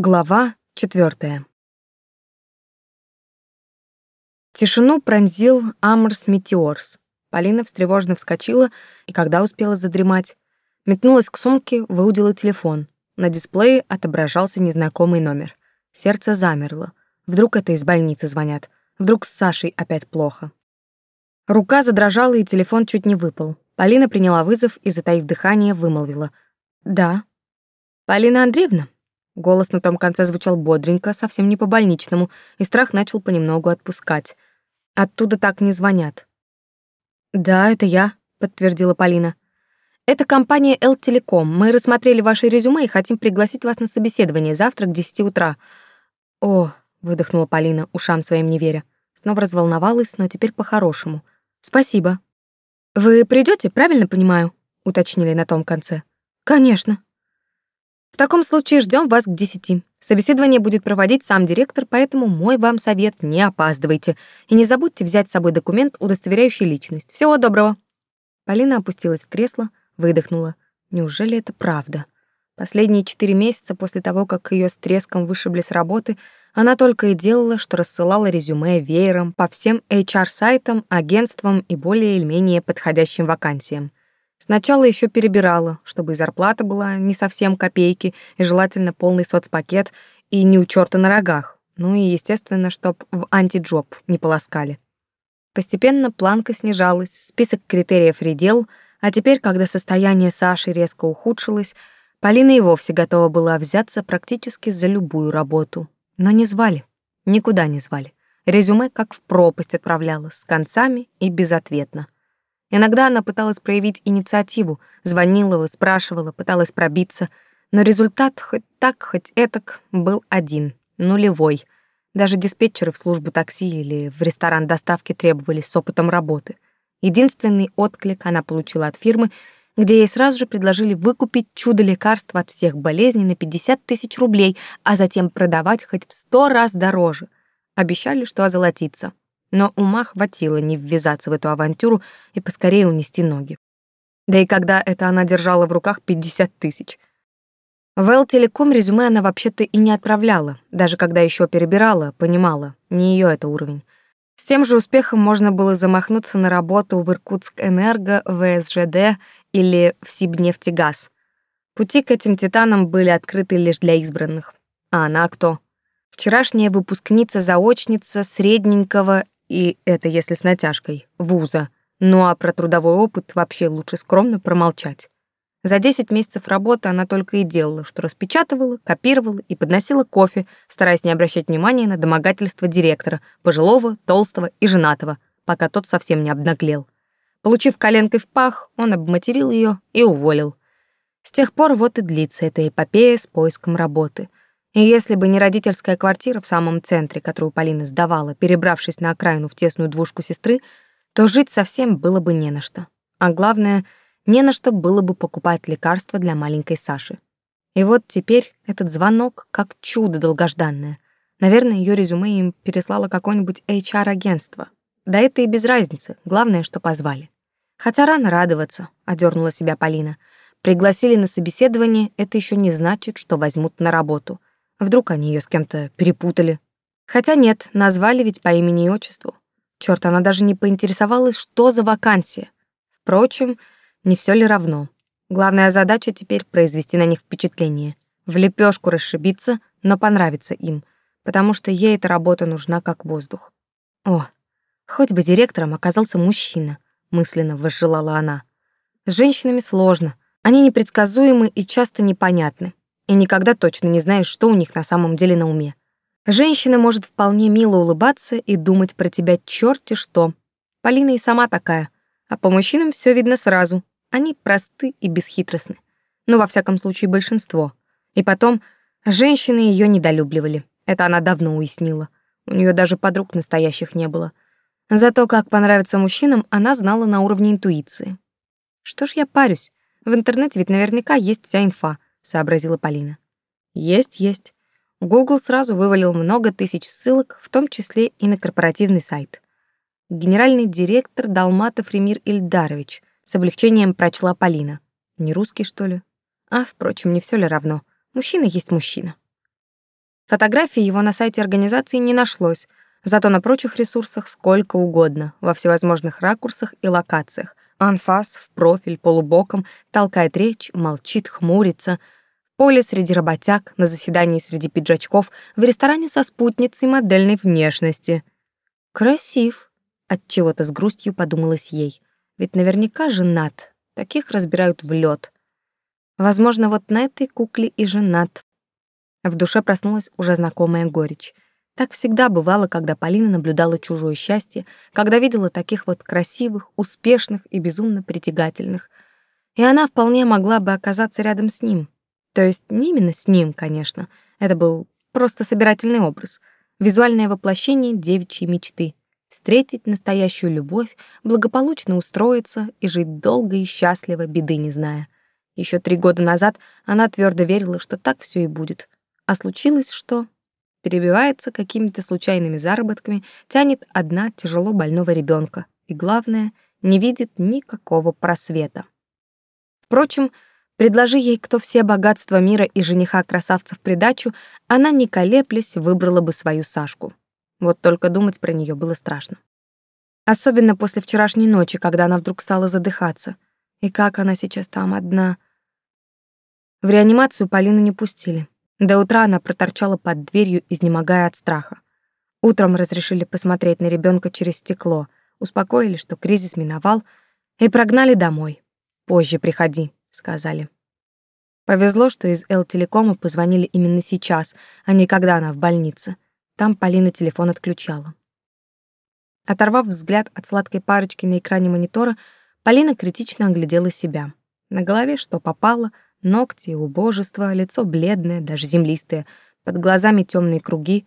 Глава четвертая. Тишину пронзил Амрс Метеорс. Полина встревожно вскочила, и когда успела задремать, метнулась к сумке, выудила телефон. На дисплее отображался незнакомый номер. Сердце замерло. Вдруг это из больницы звонят. Вдруг с Сашей опять плохо. Рука задрожала, и телефон чуть не выпал. Полина приняла вызов и, затаив дыхание, вымолвила. «Да». «Полина Андреевна?» Голос на том конце звучал бодренько, совсем не по-больничному, и страх начал понемногу отпускать. Оттуда так не звонят. «Да, это я», — подтвердила Полина. «Это компания L-Telecom. Мы рассмотрели ваше резюме и хотим пригласить вас на собеседование завтра к 10 утра». «О», — выдохнула Полина, ушам своим не веря. Снова разволновалась, но теперь по-хорошему. «Спасибо». «Вы придете, правильно понимаю?» — уточнили на том конце. «Конечно», в таком случае ждем вас к 10. Собеседование будет проводить сам директор, поэтому мой вам совет — не опаздывайте. И не забудьте взять с собой документ, удостоверяющий личность. Всего доброго!» Полина опустилась в кресло, выдохнула. «Неужели это правда?» Последние четыре месяца после того, как ее с треском вышибли с работы, она только и делала, что рассылала резюме веером по всем HR-сайтам, агентствам и более или менее подходящим вакансиям. Сначала еще перебирала, чтобы и зарплата была не совсем копейки, и желательно полный соцпакет, и не у черта на рогах. Ну и, естественно, чтоб в антиджоп не полоскали. Постепенно планка снижалась, список критериев редел, а теперь, когда состояние Саши резко ухудшилось, Полина и вовсе готова была взяться практически за любую работу. Но не звали. Никуда не звали. Резюме как в пропасть отправляла, с концами и безответно. Иногда она пыталась проявить инициативу, звонила, спрашивала, пыталась пробиться, но результат хоть так, хоть этак был один, нулевой. Даже диспетчеры в службу такси или в ресторан доставки требовали с опытом работы. Единственный отклик она получила от фирмы, где ей сразу же предложили выкупить чудо лекарства от всех болезней на 50 тысяч рублей, а затем продавать хоть в сто раз дороже. Обещали, что озолотится но ума хватило не ввязаться в эту авантюру и поскорее унести ноги. Да и когда это она держала в руках 50 тысяч. В телеком резюме она вообще-то и не отправляла, даже когда еще перебирала, понимала, не ее это уровень. С тем же успехом можно было замахнуться на работу в Иркутск-Энерго, ВСЖД или в Сибнефтегаз. Пути к этим титанам были открыты лишь для избранных. А она кто? Вчерашняя выпускница-заочница средненького и это если с натяжкой, вуза. Ну а про трудовой опыт вообще лучше скромно промолчать. За 10 месяцев работы она только и делала, что распечатывала, копировала и подносила кофе, стараясь не обращать внимания на домогательство директора, пожилого, толстого и женатого, пока тот совсем не обнаглел. Получив коленкой в пах, он обматерил ее и уволил. С тех пор вот и длится эта эпопея с поиском работы — и если бы не родительская квартира в самом центре, которую Полина сдавала, перебравшись на окраину в тесную двушку сестры, то жить совсем было бы не на что. А главное, не на что было бы покупать лекарства для маленькой Саши. И вот теперь этот звонок как чудо долгожданное. Наверное, ее резюме им переслало какое-нибудь HR-агентство. Да это и без разницы, главное, что позвали. Хотя рано радоваться, одернула себя Полина. Пригласили на собеседование, это еще не значит, что возьмут на работу — Вдруг они ее с кем-то перепутали. Хотя нет, назвали ведь по имени и отчеству. Черт, она даже не поинтересовалась, что за вакансия. Впрочем, не все ли равно. Главная задача теперь произвести на них впечатление. В лепешку расшибиться, но понравиться им, потому что ей эта работа нужна как воздух. О, хоть бы директором оказался мужчина, мысленно возжелала она. С женщинами сложно, они непредсказуемы и часто непонятны и никогда точно не знаешь, что у них на самом деле на уме. Женщина может вполне мило улыбаться и думать про тебя черти что. Полина и сама такая. А по мужчинам все видно сразу. Они просты и бесхитростны. Ну, во всяком случае, большинство. И потом, женщины ее недолюбливали. Это она давно уяснила. У нее даже подруг настоящих не было. Зато как понравится мужчинам, она знала на уровне интуиции. Что ж я парюсь? В интернете ведь наверняка есть вся инфа — сообразила Полина. Есть, есть. Google сразу вывалил много тысяч ссылок, в том числе и на корпоративный сайт. Генеральный директор Далматов Ремир Ильдарович с облегчением прочла Полина. Не русский, что ли? А, впрочем, не все ли равно. Мужчина есть мужчина. Фотографии его на сайте организации не нашлось, зато на прочих ресурсах сколько угодно, во всевозможных ракурсах и локациях. Анфас, в профиль, полубоком, толкает речь, молчит, хмурится — Поле среди работяг, на заседании среди пиджачков, в ресторане со спутницей модельной внешности. «Красив», — от чего то с грустью подумалась ей. «Ведь наверняка женат. Таких разбирают в лед. Возможно, вот на этой кукле и женат». В душе проснулась уже знакомая горечь. Так всегда бывало, когда Полина наблюдала чужое счастье, когда видела таких вот красивых, успешных и безумно притягательных. И она вполне могла бы оказаться рядом с ним. То есть не именно с ним, конечно. Это был просто собирательный образ. Визуальное воплощение девичьей мечты. Встретить настоящую любовь, благополучно устроиться и жить долго и счастливо, беды не зная. Еще три года назад она твердо верила, что так все и будет. А случилось что? Перебивается какими-то случайными заработками, тянет одна тяжело больного ребенка и, главное, не видит никакого просвета. Впрочем, Предложи ей кто все богатства мира и жениха-красавца в придачу, она, не колеблясь, выбрала бы свою Сашку. Вот только думать про нее было страшно. Особенно после вчерашней ночи, когда она вдруг стала задыхаться. И как она сейчас там одна. В реанимацию Полину не пустили. До утра она проторчала под дверью, изнемогая от страха. Утром разрешили посмотреть на ребенка через стекло, успокоили, что кризис миновал, и прогнали домой. «Позже приходи», сказали. Повезло, что из Эл-телекома позвонили именно сейчас, а не когда она в больнице. Там Полина телефон отключала. Оторвав взгляд от сладкой парочки на экране монитора, Полина критично оглядела себя. На голове что попало, ногти и убожество, лицо бледное, даже землистое, под глазами темные круги.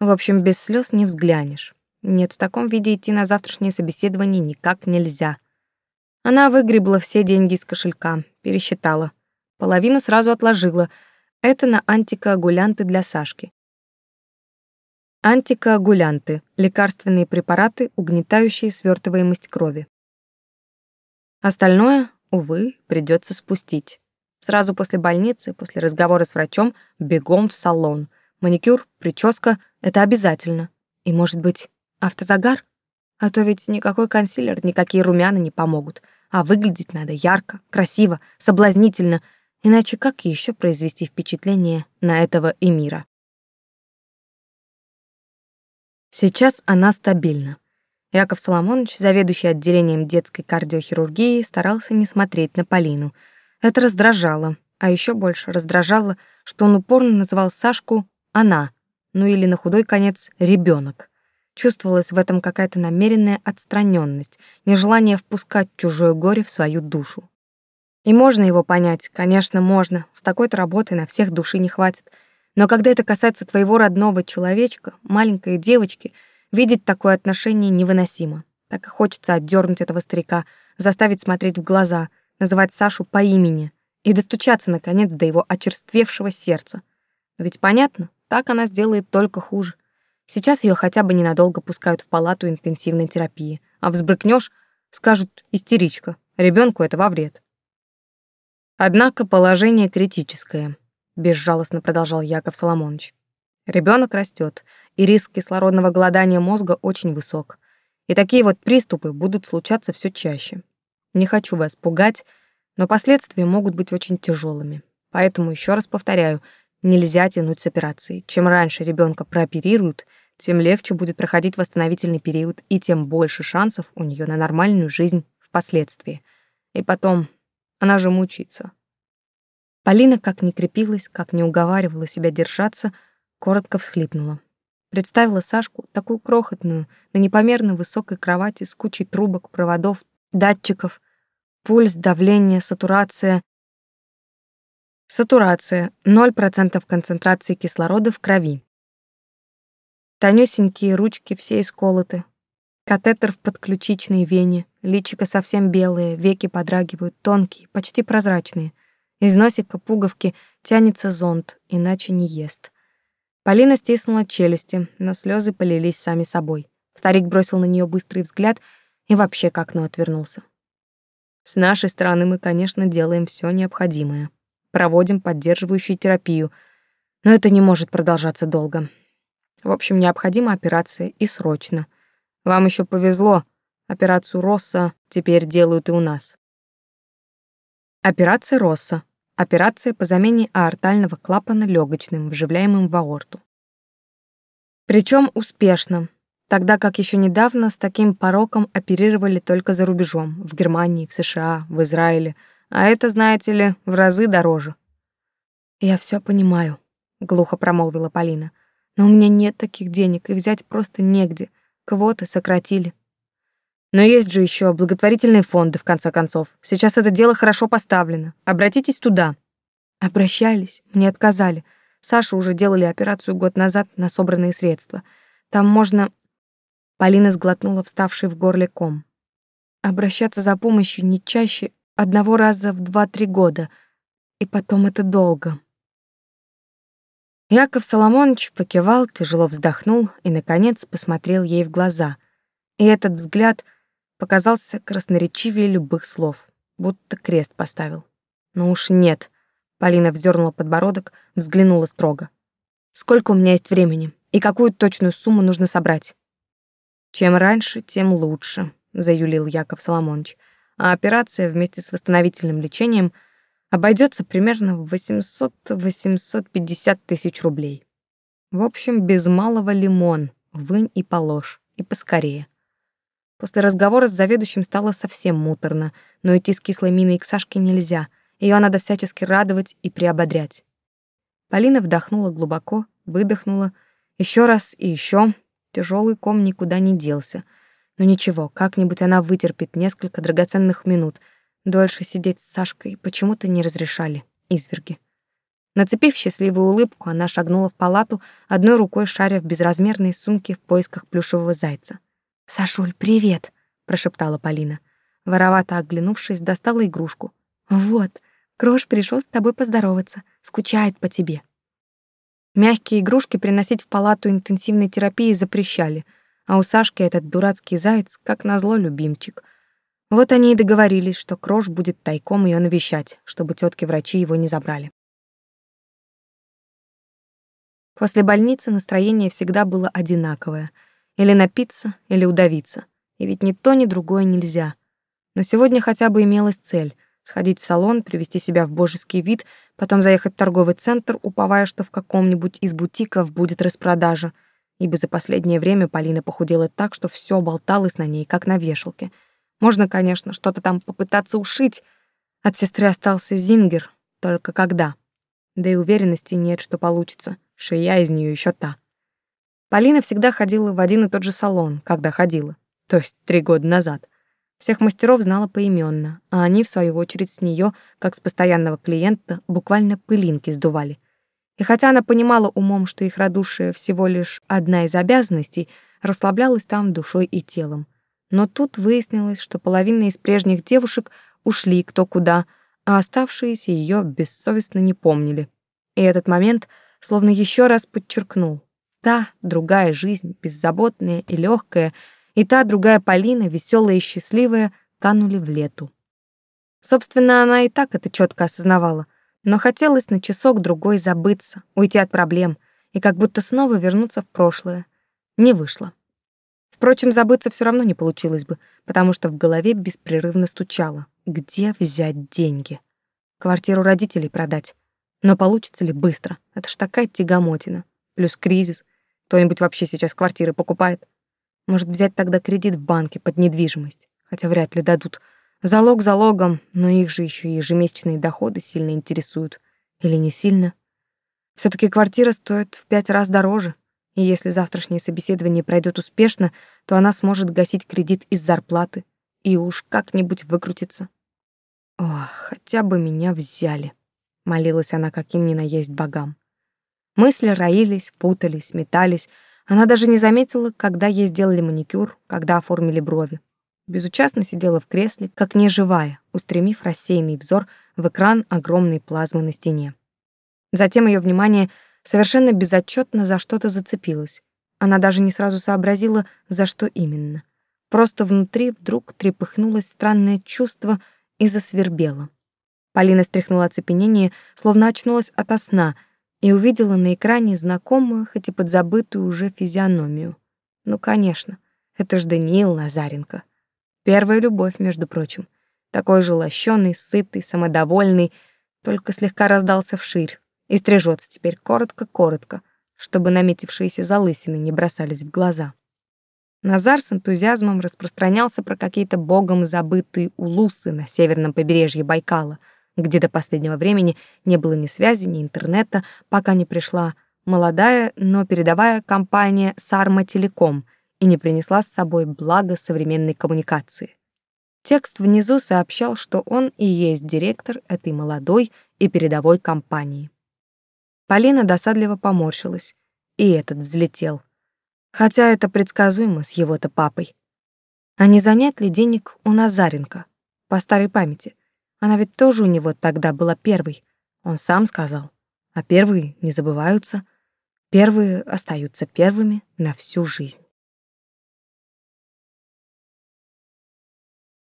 В общем, без слез не взглянешь. Нет, в таком виде идти на завтрашнее собеседование никак нельзя — она выгребла все деньги из кошелька, пересчитала. Половину сразу отложила. Это на антикоагулянты для Сашки. Антикоагулянты — лекарственные препараты, угнетающие свертываемость крови. Остальное, увы, придется спустить. Сразу после больницы, после разговора с врачом, бегом в салон. Маникюр, прическа — это обязательно. И, может быть, автозагар? А то ведь никакой консилер, никакие румяна не помогут. А выглядеть надо ярко, красиво, соблазнительно, иначе как еще произвести впечатление на этого эмира? Сейчас она стабильна. Яков Соломонович, заведующий отделением детской кардиохирургии, старался не смотреть на Полину. Это раздражало, а еще больше раздражало, что он упорно называл Сашку «она», ну или на худой конец «ребенок». Чувствовалась в этом какая-то намеренная отстраненность, нежелание впускать чужое горе в свою душу. И можно его понять, конечно, можно, с такой-то работой на всех души не хватит. Но когда это касается твоего родного человечка, маленькой девочки, видеть такое отношение невыносимо. Так и хочется отдернуть этого старика, заставить смотреть в глаза, называть Сашу по имени и достучаться, наконец, до его очерствевшего сердца. Но ведь понятно, так она сделает только хуже. Сейчас ее хотя бы ненадолго пускают в палату интенсивной терапии, а взбрыкнешь, скажут истеричка, ребенку это во вред. Однако положение критическое, безжалостно продолжал Яков Соломонович. Ребенок растет, и риск кислородного голодания мозга очень высок. И такие вот приступы будут случаться все чаще. Не хочу вас пугать, но последствия могут быть очень тяжелыми. Поэтому еще раз повторяю, нельзя тянуть с операцией. Чем раньше ребенка прооперируют, тем легче будет проходить восстановительный период и тем больше шансов у нее на нормальную жизнь впоследствии. И потом, она же мучится. Полина, как ни крепилась, как ни уговаривала себя держаться, коротко всхлипнула. Представила Сашку такую крохотную, на непомерно высокой кровати с кучей трубок, проводов, датчиков, пульс, давление, сатурация. Сатурация — 0% концентрации кислорода в крови, Тонюсенькие ручки все исколоты. Катетер в подключичной вене, личико совсем белое, веки подрагивают, тонкие, почти прозрачные. Из носика пуговки тянется зонт, иначе не ест. Полина стиснула челюсти, но слезы полились сами собой. Старик бросил на нее быстрый взгляд и вообще к окну отвернулся. С нашей стороны мы, конечно, делаем все необходимое. Проводим поддерживающую терапию, но это не может продолжаться долго. В общем, необходима операция и срочно. Вам еще повезло. Операцию Росса теперь делают и у нас. Операция Росса. Операция по замене аортального клапана легочным, вживляемым в аорту. Причем успешно, тогда как еще недавно с таким пороком оперировали только за рубежом, в Германии, в США, в Израиле, а это, знаете ли, в разы дороже. «Я все понимаю», — глухо промолвила Полина. — но у меня нет таких денег, и взять просто негде. Кого-то сократили. Но есть же еще благотворительные фонды, в конце концов. Сейчас это дело хорошо поставлено. Обратитесь туда. Обращались, мне отказали. Сашу уже делали операцию год назад на собранные средства. Там можно... Полина сглотнула вставший в горле ком. Обращаться за помощью не чаще одного раза в 2-3 года. И потом это долго. Яков Соломонович покивал, тяжело вздохнул и, наконец, посмотрел ей в глаза. И этот взгляд показался красноречивее любых слов, будто крест поставил. «Ну уж нет», — Полина вздернула подбородок, взглянула строго. «Сколько у меня есть времени и какую точную сумму нужно собрать?» «Чем раньше, тем лучше», — заюлил Яков Соломонович. А операция вместе с восстановительным лечением — обойдется примерно в 800-850 тысяч рублей. В общем, без малого лимон, вынь и положь, и поскорее. После разговора с заведующим стало совсем муторно, но идти с кислой миной к Сашке нельзя, ее надо всячески радовать и приободрять. Полина вдохнула глубоко, выдохнула, еще раз и еще. Тяжелый ком никуда не делся. Но ничего, как-нибудь она вытерпит несколько драгоценных минут — Дольше сидеть с Сашкой почему-то не разрешали, изверги. Нацепив счастливую улыбку, она шагнула в палату, одной рукой шаря в безразмерной сумке в поисках плюшевого зайца. «Сашуль, привет!» — прошептала Полина. Воровато оглянувшись, достала игрушку. «Вот, Крош пришел с тобой поздороваться, скучает по тебе». Мягкие игрушки приносить в палату интенсивной терапии запрещали, а у Сашки этот дурацкий заяц, как назло, любимчик — вот они и договорились, что Крош будет тайком ее навещать, чтобы тетки-врачи его не забрали. После больницы настроение всегда было одинаковое. Или напиться, или удавиться. И ведь ни то, ни другое нельзя. Но сегодня хотя бы имелась цель — сходить в салон, привести себя в божеский вид, потом заехать в торговый центр, уповая, что в каком-нибудь из бутиков будет распродажа. Ибо за последнее время Полина похудела так, что все болталось на ней, как на вешалке — можно, конечно, что-то там попытаться ушить. От сестры остался Зингер, только когда. Да и уверенности нет, что получится. Шея из нее еще та. Полина всегда ходила в один и тот же салон, когда ходила, то есть три года назад. Всех мастеров знала поименно, а они, в свою очередь, с нее, как с постоянного клиента, буквально пылинки сдували. И хотя она понимала умом, что их радушие всего лишь одна из обязанностей, расслаблялась там душой и телом. Но тут выяснилось, что половина из прежних девушек ушли кто куда, а оставшиеся ее бессовестно не помнили. И этот момент словно еще раз подчеркнул. Та другая жизнь, беззаботная и легкая, и та другая Полина, веселая и счастливая, канули в лету. Собственно, она и так это четко осознавала, но хотелось на часок-другой забыться, уйти от проблем и как будто снова вернуться в прошлое. Не вышло. Впрочем, забыться все равно не получилось бы, потому что в голове беспрерывно стучало. Где взять деньги? Квартиру родителей продать. Но получится ли быстро? Это ж такая тягомотина. Плюс кризис. Кто-нибудь вообще сейчас квартиры покупает? Может, взять тогда кредит в банке под недвижимость? Хотя вряд ли дадут. Залог залогом, но их же еще и ежемесячные доходы сильно интересуют. Или не сильно? все таки квартира стоит в пять раз дороже. И если завтрашнее собеседование пройдет успешно, то она сможет гасить кредит из зарплаты и уж как-нибудь выкрутиться. О, хотя бы меня взяли, молилась она каким ни на богам. Мысли роились, путались, метались. Она даже не заметила, когда ей сделали маникюр, когда оформили брови. Безучастно сидела в кресле, как неживая, устремив рассеянный взор в экран огромной плазмы на стене. Затем ее внимание — Совершенно безотчетно за что-то зацепилась. Она даже не сразу сообразила, за что именно. Просто внутри вдруг трепыхнулось странное чувство и засвербело. Полина стряхнула оцепенение, словно очнулась ото сна и увидела на экране знакомую, хоть и подзабытую уже физиономию. Ну, конечно, это ж Даниил Назаренко. Первая любовь, между прочим. Такой же лощёный, сытый, самодовольный, только слегка раздался вширь и стрижется теперь коротко-коротко, чтобы наметившиеся залысины не бросались в глаза. Назар с энтузиазмом распространялся про какие-то богом забытые улусы на северном побережье Байкала, где до последнего времени не было ни связи, ни интернета, пока не пришла молодая, но передовая компания «Сарма Телеком» и не принесла с собой благо современной коммуникации. Текст внизу сообщал, что он и есть директор этой молодой и передовой компании. Полина досадливо поморщилась. И этот взлетел. Хотя это предсказуемо с его-то папой. А не занять ли денег у Назаренко? По старой памяти. Она ведь тоже у него тогда была первой. Он сам сказал. А первые не забываются. Первые остаются первыми на всю жизнь.